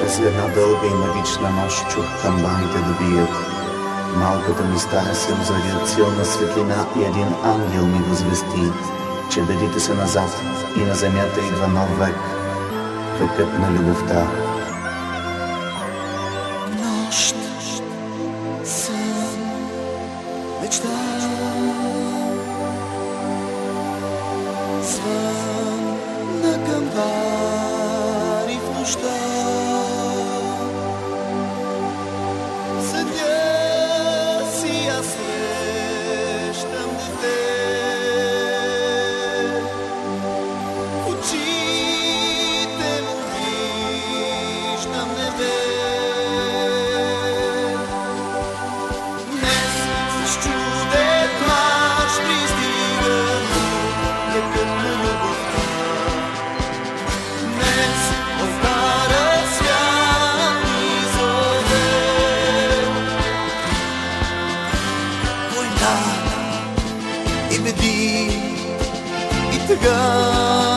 през една дълга и магична нощ чух камбаните да бият. Малката ми стая се от силна светлина и един ангел ми възвести, че бедите са назад и на земята идва нов век, векът на любовта. Нощ, сън, мечта води и тъга.